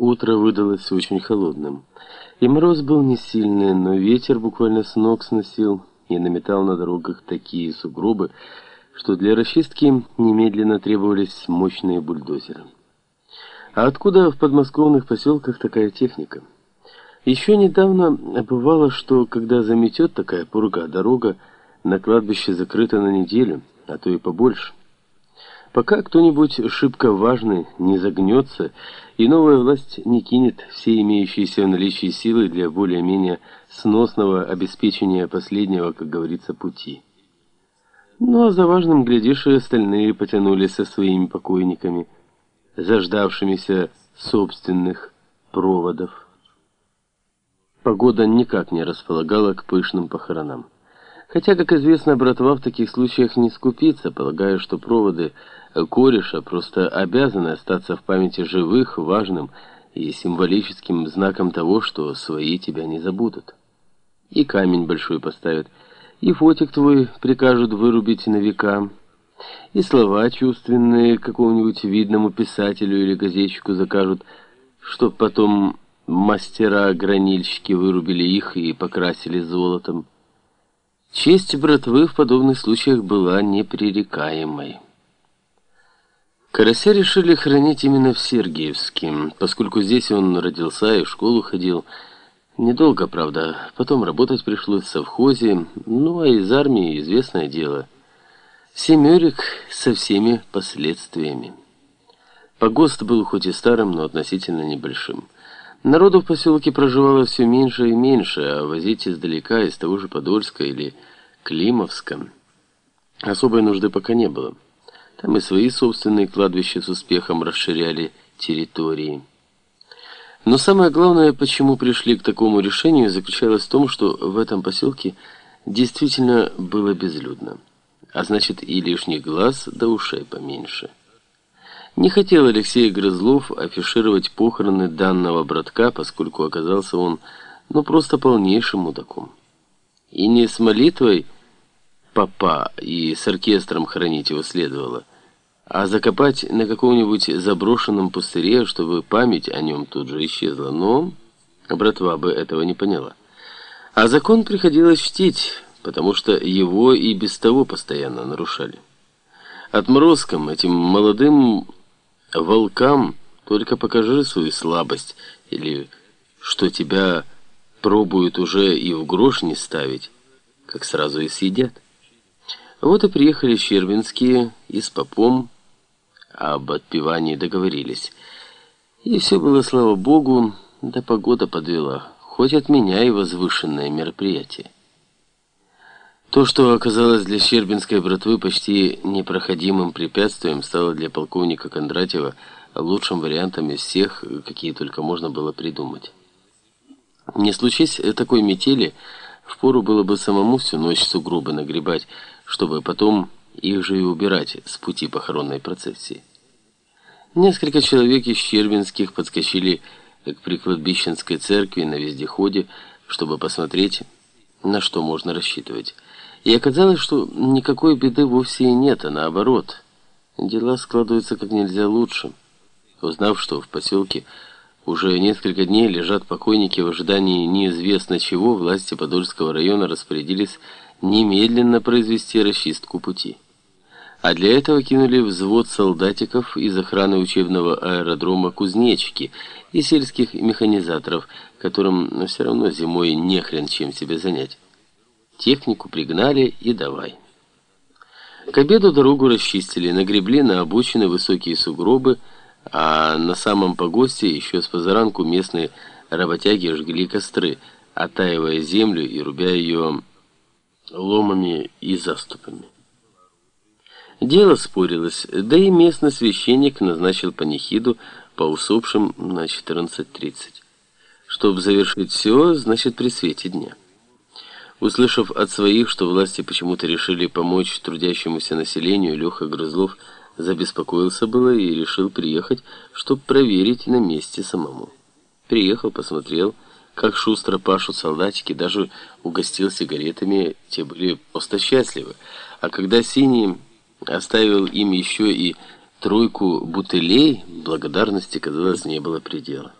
Утро выдалось очень холодным. И мороз был не сильный, но ветер буквально с ног сносил и наметал на дорогах такие сугробы, что для расчистки немедленно требовались мощные бульдозеры. А откуда в подмосковных поселках такая техника? Еще недавно бывало, что когда заметет такая пурга, дорога на кладбище закрыта на неделю, а то и побольше. Пока кто-нибудь шибко важный не загнется, и новая власть не кинет все имеющиеся в наличии силы для более-менее сносного обеспечения последнего, как говорится, пути. Ну а за важным, глядишь, и остальные потянулись со своими покойниками, заждавшимися собственных проводов. Погода никак не располагала к пышным похоронам. Хотя, как известно, братва в таких случаях не скупится, полагая, что проводы кореша просто обязаны остаться в памяти живых, важным и символическим знаком того, что свои тебя не забудут. И камень большой поставят, и фотик твой прикажут вырубить на века, и слова чувственные какому-нибудь видному писателю или газетчику закажут, чтоб потом мастера-гранильщики вырубили их и покрасили золотом. Честь братвы в подобных случаях была непререкаемой. Карася решили хранить именно в Сергиевске, поскольку здесь он родился и в школу ходил. Недолго, правда, потом работать пришлось в совхозе, ну а из армии известное дело. Семерик со всеми последствиями. Погост был хоть и старым, но относительно небольшим. Народу в поселке проживало все меньше и меньше, а возить издалека, из того же Подольска или Климовска, особой нужды пока не было. Там и свои собственные кладбища с успехом расширяли территории. Но самое главное, почему пришли к такому решению, заключалось в том, что в этом поселке действительно было безлюдно. А значит, и лишних глаз до ушей поменьше. Не хотел Алексей Грызлов афишировать похороны данного братка, поскольку оказался он, ну, просто полнейшим мудаком. И не с молитвой папа и с оркестром хранить его следовало, а закопать на каком-нибудь заброшенном пустыре, чтобы память о нем тут же исчезла. Но братва бы этого не поняла. А закон приходилось чтить, потому что его и без того постоянно нарушали. Отморозкам, этим молодым волкам только покажи свою слабость, или что тебя пробуют уже и в грош не ставить, как сразу и съедят. Вот и приехали Щербинские и с попом об отпевании договорились. И все было, слава богу, да погода подвела, хоть от меня и возвышенное мероприятие. То, что оказалось для Щербинской братвы почти непроходимым препятствием, стало для полковника Кондратьева лучшим вариантом из всех, какие только можно было придумать. Не случись такой метели, впору было бы самому всю ночь сугробы нагребать, чтобы потом их же и убирать с пути похоронной процессии. Несколько человек из Щербинских подскочили к прикладбищенской церкви на вездеходе, чтобы посмотреть, на что можно рассчитывать. И оказалось, что никакой беды вовсе и нет, а наоборот. Дела складываются как нельзя лучше. Узнав, что в поселке уже несколько дней лежат покойники в ожидании неизвестно чего, власти Подольского района распорядились немедленно произвести расчистку пути. А для этого кинули взвод солдатиков из охраны учебного аэродрома «Кузнечики» и сельских механизаторов, которым все равно зимой не хрен чем себе занять. Технику пригнали и давай. К обеду дорогу расчистили, нагребли на обочины высокие сугробы, а на самом погосте еще с позаранку местные работяги жгли костры, оттаивая землю и рубя ее ломами и заступами. Дело спорилось, да и местный священник назначил панихиду по усопшим на 14.30. Чтобы завершить все, значит, при свете дня. Услышав от своих, что власти почему-то решили помочь трудящемуся населению, Леха Грызлов забеспокоился было и решил приехать, чтобы проверить на месте самому. Приехал, посмотрел, как шустро пашут солдатики, даже угостил сигаретами, те были просто счастливы. А когда Синий оставил им еще и тройку бутылей, благодарности, казалось, не было предела.